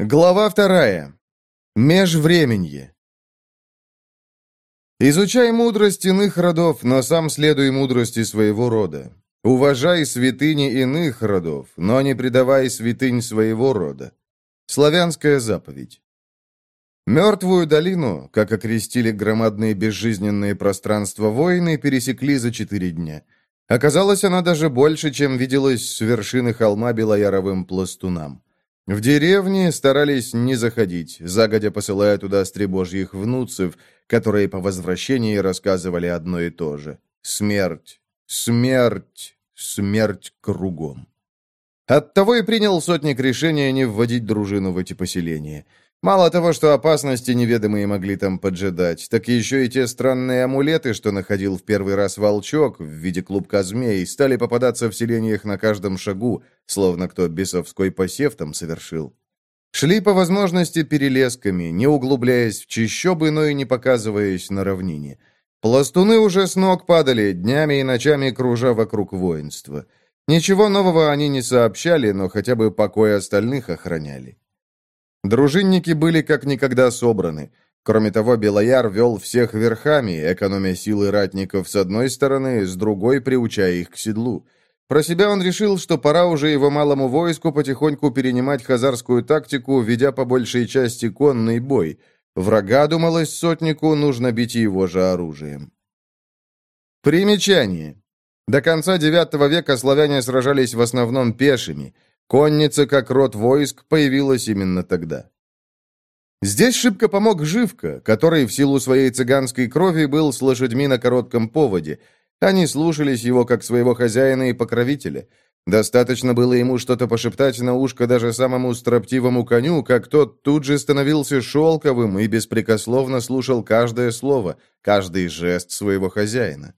Глава вторая. Межвременье. Изучай мудрость иных родов, но сам следуй мудрости своего рода. Уважай святыни иных родов, но не предавай святынь своего рода. Славянская заповедь. Мертвую долину, как окрестили громадные безжизненные пространства войны, пересекли за четыре дня. Оказалось, она даже больше, чем виделась с вершины холма Белояровым пластунам. В деревне старались не заходить, загодя посылая туда стребожьих внуцев, которые по возвращении рассказывали одно и то же. Смерть, смерть, смерть кругом. Оттого и принял сотник решение не вводить дружину в эти поселения. Мало того, что опасности неведомые могли там поджидать, так еще и те странные амулеты, что находил в первый раз волчок в виде клубка змей, стали попадаться в селениях на каждом шагу, словно кто бесовской посев там совершил. Шли по возможности перелесками, не углубляясь в чащобы, но и не показываясь на равнине. Пластуны уже с ног падали, днями и ночами кружа вокруг воинства. Ничего нового они не сообщали, но хотя бы покой остальных охраняли. Дружинники были как никогда собраны. Кроме того, Белояр вел всех верхами, экономя силы ратников с одной стороны, с другой приучая их к седлу. Про себя он решил, что пора уже его малому войску потихоньку перенимать хазарскую тактику, ведя по большей части конный бой. Врага, думалось сотнику, нужно бить его же оружием. Примечание. До конца IX века славяне сражались в основном пешими – Конница, как род войск, появилась именно тогда. Здесь шибко помог Живка, который в силу своей цыганской крови был с лошадьми на коротком поводе. Они слушались его как своего хозяина и покровителя. Достаточно было ему что-то пошептать на ушко даже самому строптивому коню, как тот тут же становился шелковым и беспрекословно слушал каждое слово, каждый жест своего хозяина.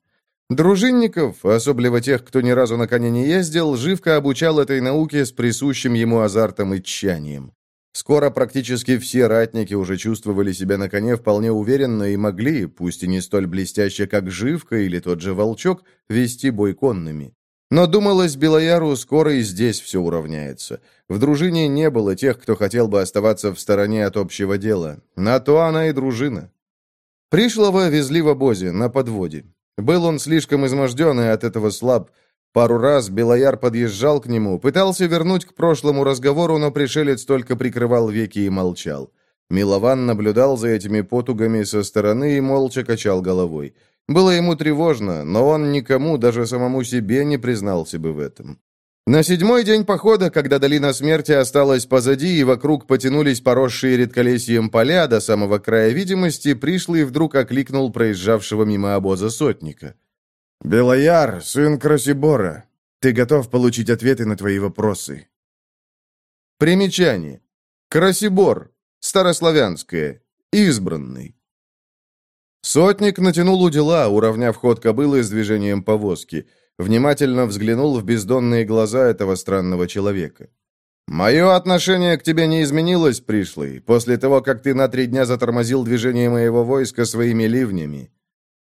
Дружинников, особливо тех, кто ни разу на коне не ездил, Живко обучал этой науке с присущим ему азартом и тщанием. Скоро практически все ратники уже чувствовали себя на коне вполне уверенно и могли, пусть и не столь блестяще, как Живка или тот же Волчок, вести бой конными. Но думалось Белояру, скоро и здесь все уравняется. В дружине не было тех, кто хотел бы оставаться в стороне от общего дела. На то она и дружина. Пришлого везли в обозе, на подводе. Был он слишком изможден и от этого слаб. Пару раз Белояр подъезжал к нему, пытался вернуть к прошлому разговору, но пришелец только прикрывал веки и молчал. Милован наблюдал за этими потугами со стороны и молча качал головой. Было ему тревожно, но он никому, даже самому себе, не признался бы в этом. На седьмой день похода, когда долина смерти осталась позади и вокруг потянулись поросшие редколесьем поля до самого края видимости, пришлый вдруг окликнул проезжавшего мимо обоза сотника. «Белояр, сын Красибора, ты готов получить ответы на твои вопросы?» Примечание. Красибор. Старославянское. Избранный. Сотник натянул удила, уравняв ход кобылы с движением повозки – внимательно взглянул в бездонные глаза этого странного человека. «Мое отношение к тебе не изменилось, пришлый, после того, как ты на три дня затормозил движение моего войска своими ливнями».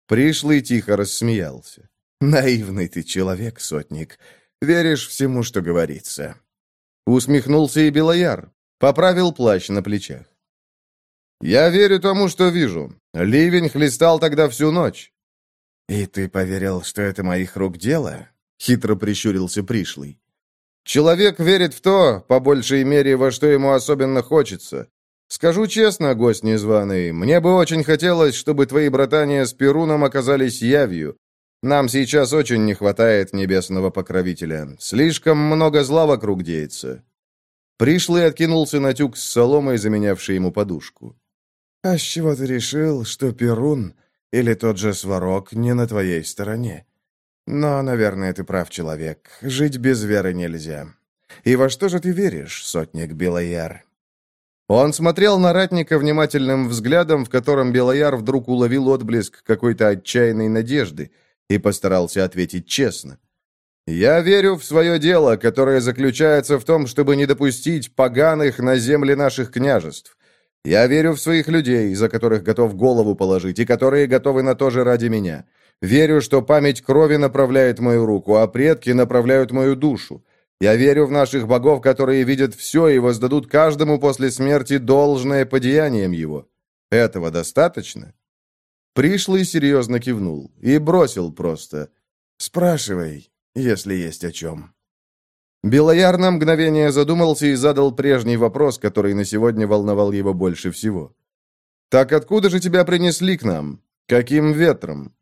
Пришлый тихо рассмеялся. «Наивный ты человек, сотник. Веришь всему, что говорится». Усмехнулся и Белояр. Поправил плащ на плечах. «Я верю тому, что вижу. Ливень хлестал тогда всю ночь. «И ты поверил, что это моих рук дело?» — хитро прищурился пришлый. «Человек верит в то, по большей мере, во что ему особенно хочется. Скажу честно, гость незваный, мне бы очень хотелось, чтобы твои братания с Перуном оказались явью. Нам сейчас очень не хватает небесного покровителя. Слишком много зла вокруг деется». Пришлый откинулся на тюк с соломой, заменявший ему подушку. «А с чего ты решил, что Перун или тот же сварог не на твоей стороне. Но, наверное, ты прав, человек. Жить без веры нельзя. И во что же ты веришь, сотник Белояр?» Он смотрел на ратника внимательным взглядом, в котором Белояр вдруг уловил отблеск какой-то отчаянной надежды и постарался ответить честно. «Я верю в свое дело, которое заключается в том, чтобы не допустить поганых на земле наших княжеств. Я верю в своих людей, за которых готов голову положить, и которые готовы на то же ради меня. Верю, что память крови направляет мою руку, а предки направляют мою душу. Я верю в наших богов, которые видят все и воздадут каждому после смерти должное по деяниям его. Этого достаточно?» Пришлый серьезно кивнул и бросил просто. «Спрашивай, если есть о чем». Белояр на мгновение задумался и задал прежний вопрос, который на сегодня волновал его больше всего. «Так откуда же тебя принесли к нам? Каким ветром?»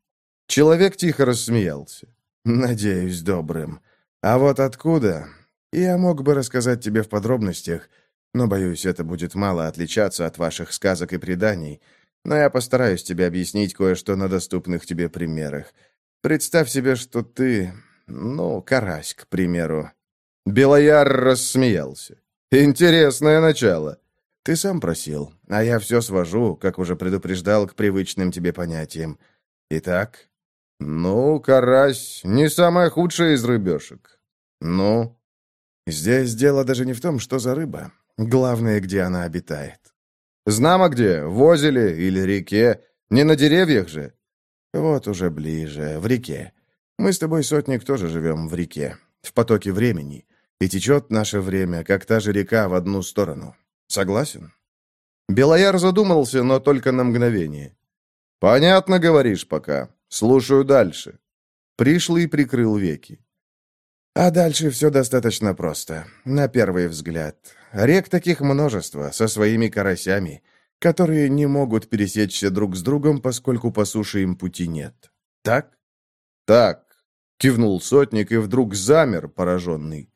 Человек тихо рассмеялся. «Надеюсь, добрым. А вот откуда? Я мог бы рассказать тебе в подробностях, но, боюсь, это будет мало отличаться от ваших сказок и преданий. Но я постараюсь тебе объяснить кое-что на доступных тебе примерах. Представь себе, что ты... Ну, карась, к примеру. Белояр рассмеялся. «Интересное начало. Ты сам просил, а я все свожу, как уже предупреждал, к привычным тебе понятиям. Итак, ну, карась не самая худшая из рыбешек. Ну, здесь дело даже не в том, что за рыба. Главное, где она обитает. Знамо где, в озере или реке. Не на деревьях же. Вот уже ближе, в реке. Мы с тобой, сотник, тоже живем в реке, в потоке времени. И течет наше время, как та же река, в одну сторону. Согласен?» Белояр задумался, но только на мгновение. «Понятно, говоришь пока. Слушаю дальше». Пришлый прикрыл веки. А дальше все достаточно просто, на первый взгляд. Рек таких множество, со своими карасями, которые не могут пересечься друг с другом, поскольку по суше им пути нет. Так? Так, кивнул сотник и вдруг замер, пораженный.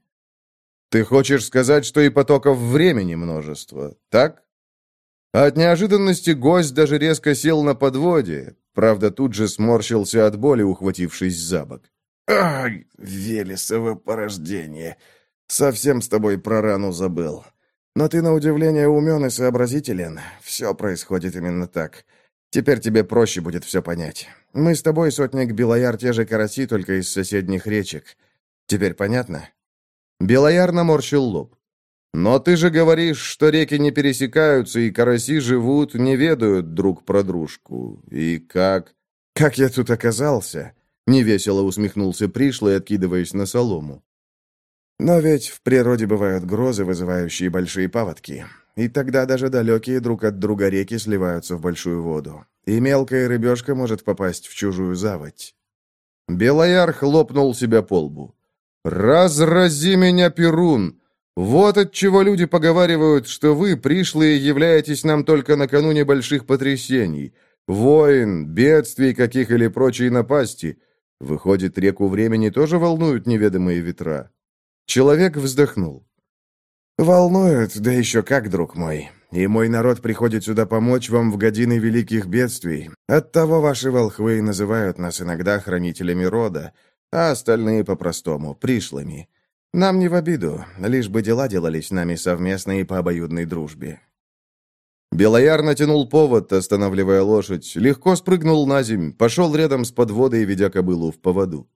Ты хочешь сказать, что и потоков времени множество, так? От неожиданности гость даже резко сел на подводе, правда, тут же сморщился от боли, ухватившись за бок. «Ай, Велесово порождение! Совсем с тобой про рану забыл. Но ты, на удивление, умен и сообразителен. Все происходит именно так. Теперь тебе проще будет все понять. Мы с тобой, сотник Белояр, те же караси, только из соседних речек. Теперь понятно?» Белояр наморщил лоб. «Но ты же говоришь, что реки не пересекаются, и караси живут, не ведают друг про дружку. И как...» «Как я тут оказался?» Невесело усмехнулся пришлый, откидываясь на солому. «Но ведь в природе бывают грозы, вызывающие большие паводки. И тогда даже далекие друг от друга реки сливаются в большую воду. И мелкая рыбешка может попасть в чужую заводь». Белояр хлопнул себя по лбу. «Разрази меня, Перун! Вот от чего люди поговаривают, что вы, пришлые, являетесь нам только накануне больших потрясений, войн, бедствий каких или прочей напасти. Выходит, реку времени тоже волнуют неведомые ветра?» Человек вздохнул. «Волнуют, да еще как, друг мой. И мой народ приходит сюда помочь вам в годины великих бедствий. Оттого ваши волхвы называют нас иногда хранителями рода, а остальные по-простому, пришлыми. Нам не в обиду, лишь бы дела делались нами совместно и по обоюдной дружбе». Белояр натянул повод, останавливая лошадь, легко спрыгнул на земь, пошел рядом с подводой, ведя кобылу в поводу.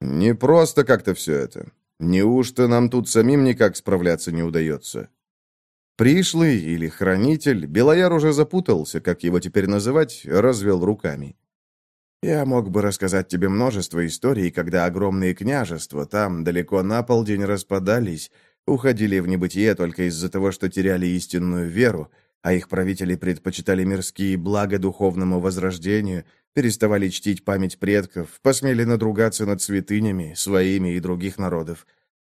«Не просто как-то все это. Неужто нам тут самим никак справляться не удается?» Пришлый или хранитель, Белояр уже запутался, как его теперь называть, развел руками. Я мог бы рассказать тебе множество историй, когда огромные княжества там, далеко на полдень, распадались, уходили в небытие только из-за того, что теряли истинную веру, а их правители предпочитали мирские блага духовному возрождению, переставали чтить память предков, посмели надругаться над святынями, своими и других народов.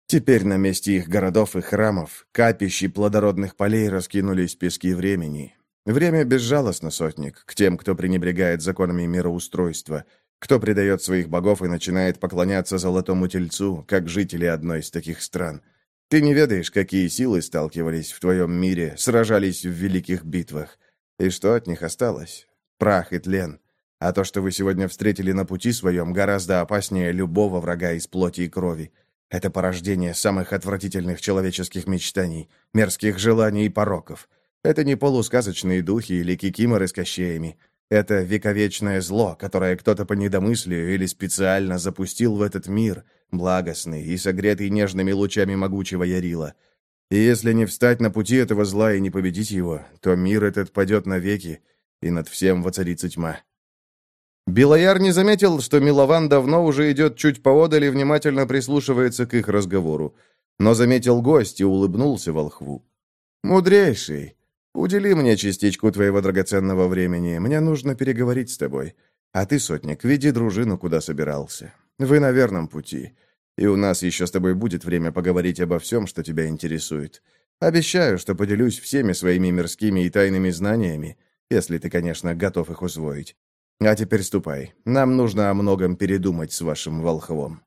Теперь на месте их городов и храмов, капищ и плодородных полей раскинулись пески времени, Время безжалостно, сотник, к тем, кто пренебрегает законами мироустройства, кто предает своих богов и начинает поклоняться золотому тельцу, как жители одной из таких стран. Ты не ведаешь, какие силы сталкивались в твоем мире, сражались в великих битвах. И что от них осталось? Прах и тлен. А то, что вы сегодня встретили на пути своем, гораздо опаснее любого врага из плоти и крови. Это порождение самых отвратительных человеческих мечтаний, мерзких желаний и пороков. Это не полусказочные духи или кикиморы с кощеями. Это вековечное зло, которое кто-то по недомыслию или специально запустил в этот мир, благостный и согретый нежными лучами могучего Ярила. И если не встать на пути этого зла и не победить его, то мир этот падет навеки, и над всем воцарится тьма. Белояр не заметил, что Милован давно уже идет чуть поодаль и внимательно прислушивается к их разговору. но заметил гость и улыбнулся волхву. «Мудрейший, удели мне частичку твоего драгоценного времени, мне нужно переговорить с тобой. А ты, сотник, веди дружину, куда собирался. Вы на верном пути, и у нас еще с тобой будет время поговорить обо всем, что тебя интересует. Обещаю, что поделюсь всеми своими мирскими и тайными знаниями, если ты, конечно, готов их усвоить. А теперь ступай. Нам нужно о многом передумать с вашим волхвом».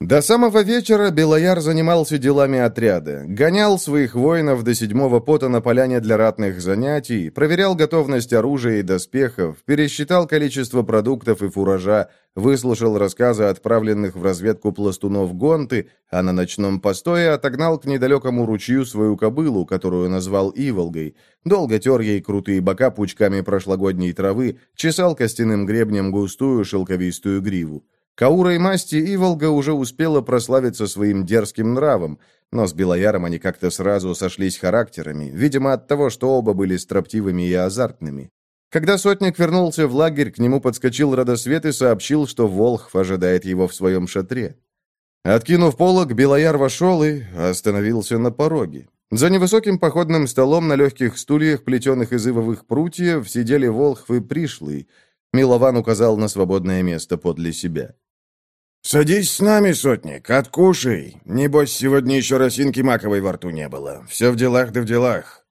До самого вечера Белояр занимался делами отряда, гонял своих воинов до седьмого пота на поляне для ратных занятий, проверял готовность оружия и доспехов, пересчитал количество продуктов и фуража, выслушал рассказы отправленных в разведку пластунов Гонты, а на ночном постое отогнал к недалекому ручью свою кобылу, которую назвал Иволгой, долго тер ей крутые бока пучками прошлогодней травы, чесал костяным гребнем густую шелковистую гриву. Каура и масти Иволга уже успела прославиться своим дерзким нравом, но с Белояром они как-то сразу сошлись характерами, видимо, от того, что оба были строптивыми и азартными. Когда сотник вернулся в лагерь, к нему подскочил Родосвет и сообщил, что Волхв ожидает его в своем шатре. Откинув полог, Белояр вошел и остановился на пороге. За невысоким походным столом на легких стульях, плетеных из ивовых прутьев, сидели Волхв и Пришлый. Милован указал на свободное место подле себя. «Садись с нами, сотник, откушай. Небось, сегодня еще росинки маковой во рту не было. Все в делах да в делах».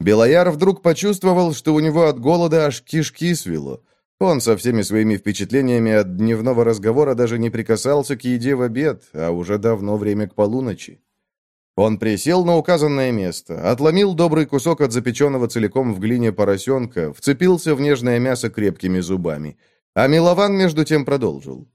Белояр вдруг почувствовал, что у него от голода аж кишки свело. Он со всеми своими впечатлениями от дневного разговора даже не прикасался к еде в обед, а уже давно время к полуночи. Он присел на указанное место, отломил добрый кусок от запеченного целиком в глине поросенка, вцепился в нежное мясо крепкими зубами. А Милован между тем продолжил.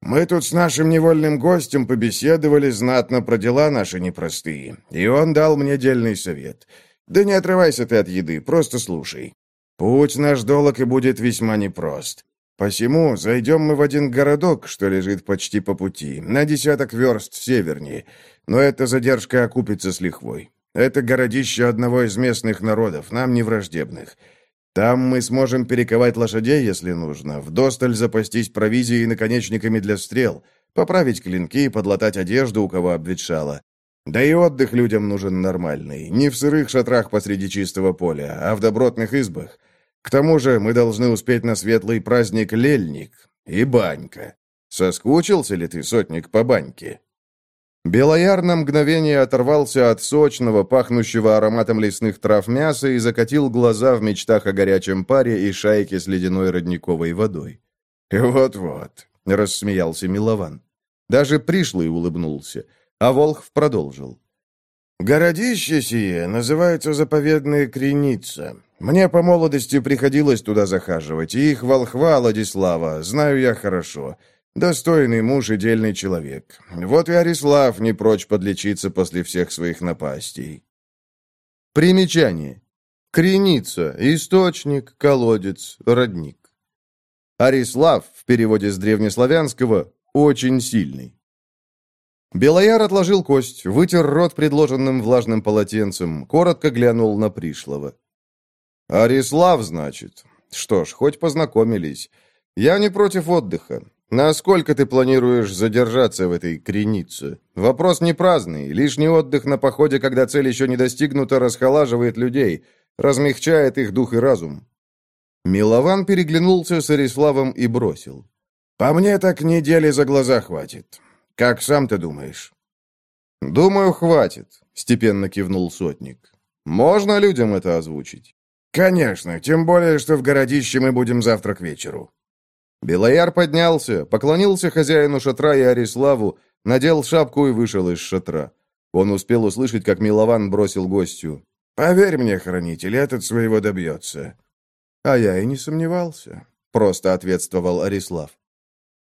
Мы тут с нашим невольным гостем побеседовали знатно про дела наши непростые, и он дал мне дельный совет. Да не отрывайся ты от еды, просто слушай. Путь наш долг и будет весьма непрост. Посему зайдем мы в один городок, что лежит почти по пути, на десяток верст севернее, но эта задержка окупится с лихвой. Это городище одного из местных народов, нам не враждебных. Там мы сможем перековать лошадей, если нужно, вдосталь запастись провизией и наконечниками для стрел, поправить клинки и подлатать одежду, у кого обветшала. Да и отдых людям нужен нормальный, не в сырых шатрах посреди чистого поля, а в добротных избах. К тому же мы должны успеть на светлый праздник Лельник и банька. Соскучился ли ты, сотник, по баньке?» Белояр на мгновение оторвался от сочного, пахнущего ароматом лесных трав мяса и закатил глаза в мечтах о горячем паре и шайке с ледяной родниковой водой. «Вот-вот», — рассмеялся Милован. Даже пришлый улыбнулся, а Волхв продолжил. «Городище сие называется заповедная Креница. Мне по молодости приходилось туда захаживать, и их волхва Владислава знаю я хорошо». Достойный муж и дельный человек. Вот и Арислав не прочь подлечиться после всех своих напастей. Примечание. Креница, источник, колодец, родник. Арислав, в переводе с древнеславянского, очень сильный. Белояр отложил кость, вытер рот предложенным влажным полотенцем, коротко глянул на пришлого. «Арислав, значит? Что ж, хоть познакомились. Я не против отдыха. Насколько ты планируешь задержаться в этой кренице? Вопрос не праздный. Лишний отдых на походе, когда цель еще не достигнута, расхолаживает людей, размягчает их дух и разум. Милован переглянулся с Ариславом и бросил. «По мне так недели за глаза хватит. Как сам ты думаешь?» «Думаю, хватит», — степенно кивнул сотник. «Можно людям это озвучить?» «Конечно, тем более, что в городище мы будем завтра к вечеру». Белояр поднялся, поклонился хозяину шатра и Ариславу, надел шапку и вышел из шатра. Он успел услышать, как Милован бросил гостю. «Поверь мне, хранитель, этот своего добьется». «А я и не сомневался», — просто ответствовал Арислав.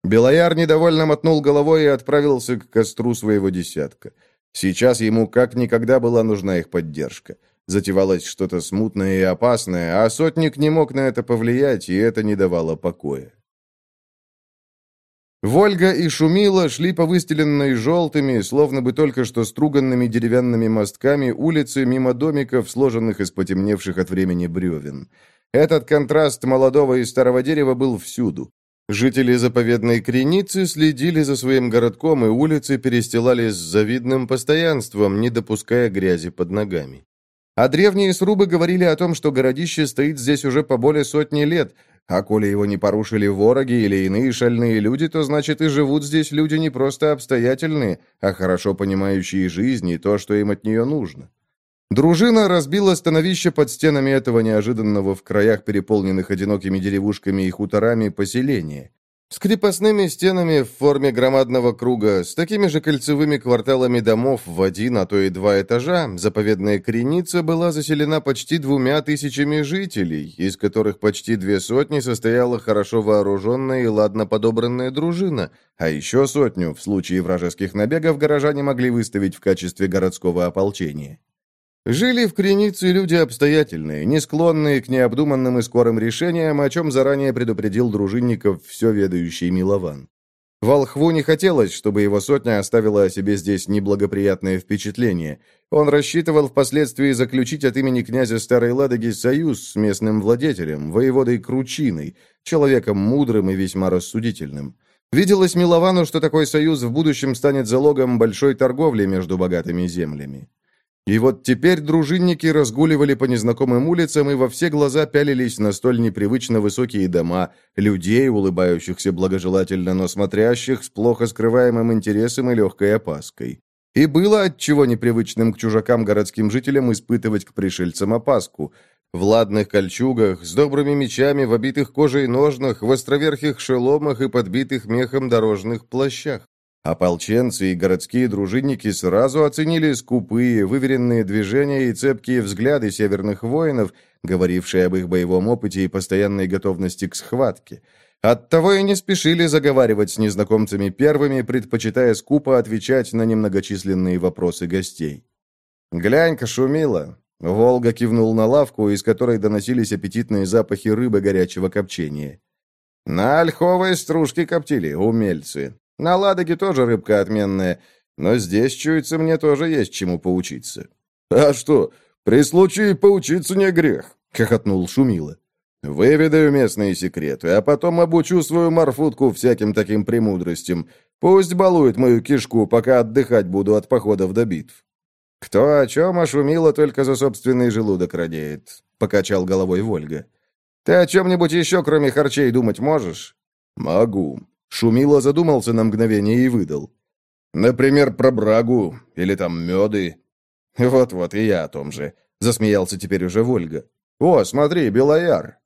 Белояр недовольно мотнул головой и отправился к костру своего десятка. Сейчас ему как никогда была нужна их поддержка. Затевалось что-то смутное и опасное, а сотник не мог на это повлиять, и это не давало покоя. Вольга и Шумила шли по выстеленной желтыми, словно бы только что струганными деревянными мостками улицы мимо домиков, сложенных из потемневших от времени бревен. Этот контраст молодого и старого дерева был всюду. Жители заповедной Креницы следили за своим городком, и улицы перестилали с завидным постоянством, не допуская грязи под ногами. А древние срубы говорили о том, что городище стоит здесь уже по более сотни лет, а коли его не порушили вороги или иные шальные люди, то значит и живут здесь люди не просто обстоятельные, а хорошо понимающие жизнь и то, что им от нее нужно. Дружина разбила становище под стенами этого неожиданного в краях, переполненных одинокими деревушками и хуторами, поселения. С крепостными стенами в форме громадного круга, с такими же кольцевыми кварталами домов в один, а то и два этажа, заповедная Креница была заселена почти двумя тысячами жителей, из которых почти две сотни состояла хорошо вооруженная и ладно подобранная дружина, а еще сотню, в случае вражеских набегов, горожане могли выставить в качестве городского ополчения. Жили в Кренице люди обстоятельные, не склонные к необдуманным и скорым решениям, о чем заранее предупредил дружинников все ведающий Милован. Волхву не хотелось, чтобы его сотня оставила о себе здесь неблагоприятное впечатление. Он рассчитывал впоследствии заключить от имени князя Старой Ладоги союз с местным владетелем, воеводой Кручиной, человеком мудрым и весьма рассудительным. Виделось Миловану, что такой союз в будущем станет залогом большой торговли между богатыми землями. И вот теперь дружинники разгуливали по незнакомым улицам и во все глаза пялились на столь непривычно высокие дома, людей, улыбающихся благожелательно, но смотрящих с плохо скрываемым интересом и легкой опаской. И было отчего непривычным к чужакам городским жителям испытывать к пришельцам опаску. В ладных кольчугах, с добрыми мечами, в обитых кожей ножнах, в островерхих шеломах и подбитых мехом дорожных плащах. Ополченцы и городские дружинники сразу оценили скупые, выверенные движения и цепкие взгляды северных воинов, говорившие об их боевом опыте и постоянной готовности к схватке. Оттого и не спешили заговаривать с незнакомцами первыми, предпочитая скупо отвечать на немногочисленные вопросы гостей. «Глянь-ка, шумило!» Волга кивнул на лавку, из которой доносились аппетитные запахи рыбы горячего копчения. «На ольховой стружке коптили, умельцы. На Ладоге тоже рыбка отменная, но здесь, чуется, мне тоже есть чему поучиться». «А что, при случае поучиться не грех», — хохотнул Шумила. «Выведаю местные секреты, а потом обучу свою морфутку всяким таким премудростям. Пусть балует мою кишку, пока отдыхать буду от походов до битв». «Кто о чем, а Шумила только за собственный желудок радеет», — покачал головой Вольга. «Ты о чем-нибудь еще, кроме харчей, думать можешь?» «Могу. Шумило задумался на мгновение и выдал. «Например, про брагу или там меды». «Вот-вот, и я о том же», — засмеялся теперь уже Вольга. «О, смотри, Белояр!»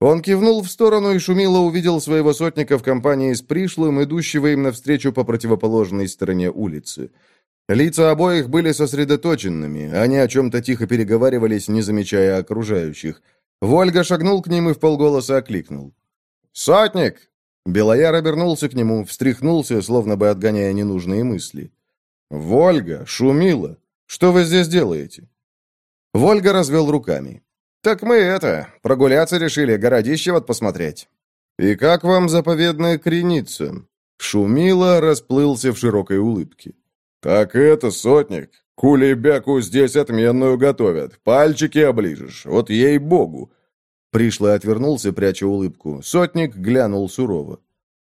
Он кивнул в сторону, и Шумило увидел своего сотника в компании с пришлым, идущего им навстречу по противоположной стороне улицы. Лица обоих были сосредоточенными, они о чем-то тихо переговаривались, не замечая окружающих. Вольга шагнул к ним и вполголоса окликнул. «Сотник, Белояр обернулся к нему, встряхнулся, словно бы отгоняя ненужные мысли. «Вольга, шумила! Что вы здесь делаете?» Вольга развел руками. «Так мы это, прогуляться решили, городище вот посмотреть». «И как вам заповедная креница?» Шумила расплылся в широкой улыбке. «Так это, сотник, кулебяку здесь отменную готовят, пальчики оближешь, вот ей-богу, Пришлый отвернулся, пряча улыбку. Сотник глянул сурово.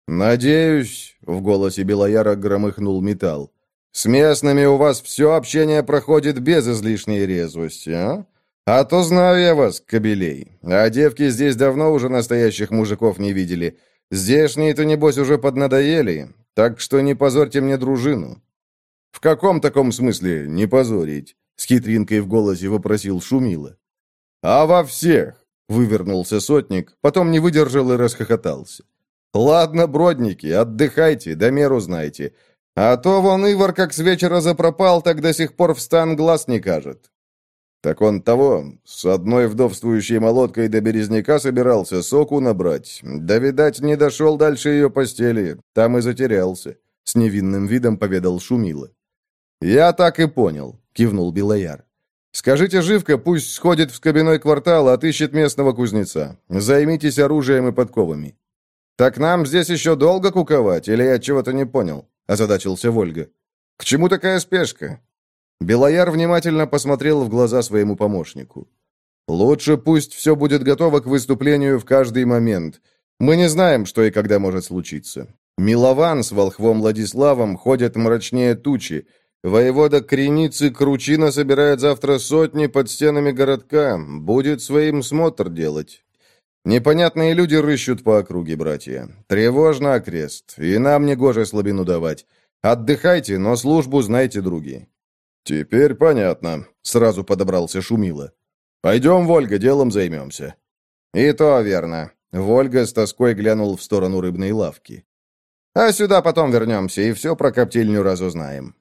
«Надеюсь», — в голосе Белояра громыхнул металл, «с местными у вас все общение проходит без излишней резвости, а? А то знаю я вас, кобелей. А девки здесь давно уже настоящих мужиков не видели. Здешние-то, небось, уже поднадоели, так что не позорьте мне дружину». «В каком таком смысле не позорить?» — с хитринкой в голосе вопросил Шумила. «А во всех. Вывернулся сотник, потом не выдержал и расхохотался. «Ладно, бродники, отдыхайте, до меру знайте. А то вон Ивар как с вечера запропал, так до сих пор в стан глаз не кажет». Так он того, с одной вдовствующей молоткой до березняка собирался соку набрать. Да, видать, не дошел дальше ее постели, там и затерялся. С невинным видом поведал Шумила. «Я так и понял», — кивнул Белояр. Скажите Живка, пусть сходит в скобяной квартал, отыщет местного кузнеца. Займитесь оружием и подковами». «Так нам здесь еще долго куковать, или я чего-то не понял?» – озадачился Вольга. «К чему такая спешка?» Белояр внимательно посмотрел в глаза своему помощнику. «Лучше пусть все будет готово к выступлению в каждый момент. Мы не знаем, что и когда может случиться. Милован с волхвом Владиславом ходят мрачнее тучи. Воевода Креницы Кручина собирает завтра сотни под стенами городка. Будет своим смотр делать. Непонятные люди рыщут по округе, братья. Тревожно окрест, и нам не гоже слабину давать. Отдыхайте, но службу знайте, други». «Теперь понятно», — сразу подобрался Шумила. «Пойдем, Вольга, делом займемся». «И то верно. Вольга с тоской глянул в сторону рыбной лавки. «А сюда потом вернемся и все про коптильню разузнаем».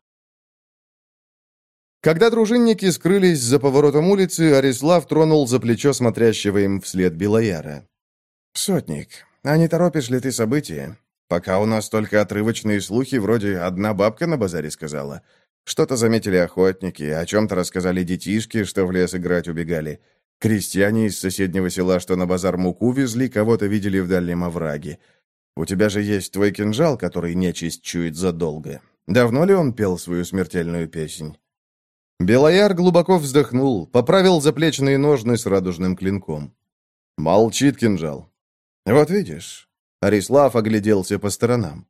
Когда дружинники скрылись за поворотом улицы, Арислав тронул за плечо смотрящего им вслед Белояра. «Сотник, а не торопишь ли ты события? Пока у нас только отрывочные слухи, вроде одна бабка на базаре сказала. Что-то заметили охотники, о чем-то рассказали детишки, что в лес играть убегали. Крестьяне из соседнего села, что на базар муку везли, кого-то видели в дальнем овраге. У тебя же есть твой кинжал, который нечисть чует задолго. Давно ли он пел свою смертельную песнь?» Белояр глубоко вздохнул, поправил заплечные ножны с радужным клинком. «Молчит кинжал». «Вот видишь». Арислав огляделся по сторонам.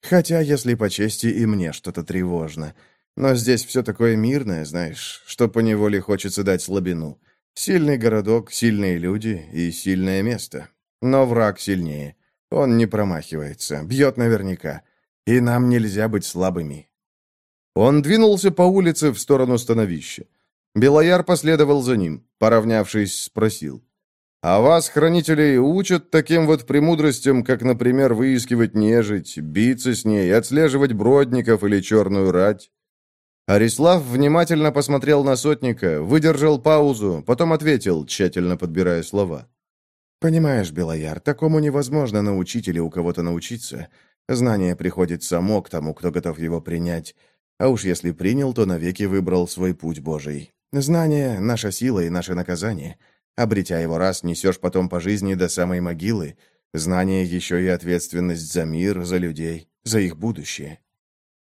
«Хотя, если по чести, и мне что-то тревожно. Но здесь все такое мирное, знаешь, что поневоле хочется дать слабину. Сильный городок, сильные люди и сильное место. Но враг сильнее. Он не промахивается, бьет наверняка. И нам нельзя быть слабыми. Он двинулся по улице в сторону становища. Белояр последовал за ним, поравнявшись, спросил. «А вас, хранителей, учат таким вот премудростям, как, например, выискивать нежить, биться с ней, отслеживать бродников или черную рать?» Арислав внимательно посмотрел на сотника, выдержал паузу, потом ответил, тщательно подбирая слова. «Понимаешь, Белояр, такому невозможно научить или у кого-то научиться. Знание приходит само к тому, кто готов его принять. А уж если принял, то навеки выбрал свой путь Божий. Знание — наша сила и наше наказание. Обретя его раз, несешь потом по жизни до самой могилы. Знание еще и ответственность за мир, за людей, за их будущее».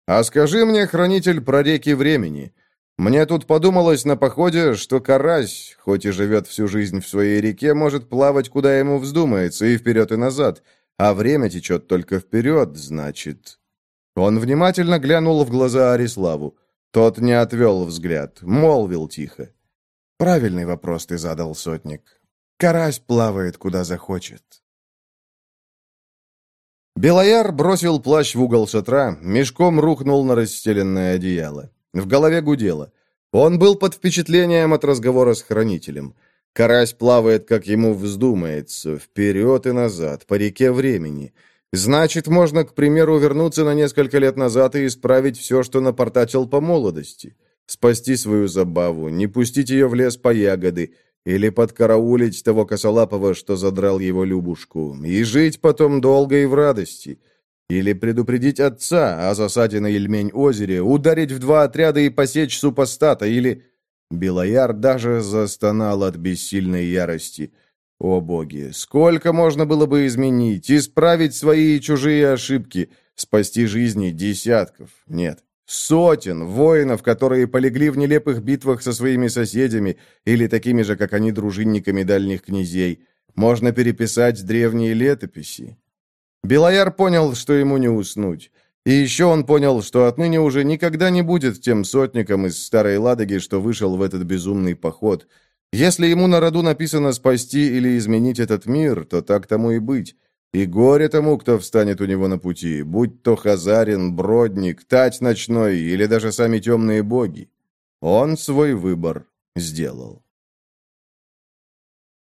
«А скажи мне, хранитель, про реки времени. Мне тут подумалось на походе, что карась, хоть и живет всю жизнь в своей реке, может плавать, куда ему вздумается, и вперед, и назад, а время течет только вперед, значит...» Он внимательно глянул в глаза Ариславу. Тот не отвел взгляд, молвил тихо. «Правильный вопрос ты задал, сотник. Карась плавает, куда захочет. Белояр бросил плащ в угол шатра, мешком рухнул на расстеленное одеяло. В голове гудело. Он был под впечатлением от разговора с хранителем. Карась плавает, как ему вздумается, вперед и назад, по реке времени. Значит, можно, к примеру, вернуться на несколько лет назад и исправить все, что напортачил по молодости. Спасти свою забаву, не пустить ее в лес по ягоды, или подкараулить того косолапого, что задрал его Любушку, и жить потом долго и в радости. Или предупредить отца о засаде на Ельмень-озере, ударить в два отряда и посечь супостата, или... Белояр даже застонал от бессильной ярости. О боги, сколько можно было бы изменить, исправить свои и чужие ошибки, спасти жизни десятков, нет, Сотен воинов, которые полегли в нелепых битвах со своими соседями или такими же, как они, дружинниками дальних князей. Можно переписать древние летописи. Белояр понял, что ему не уснуть. И еще он понял, что отныне уже никогда не будет тем сотником из Старой Ладоги, что вышел в этот безумный поход. Если ему на роду написано спасти или изменить этот мир, то так тому и быть. И горе тому, кто встанет у него на пути, будь то Хазарин, Бродник, Тать ночной или даже сами темные боги. Он свой выбор сделал.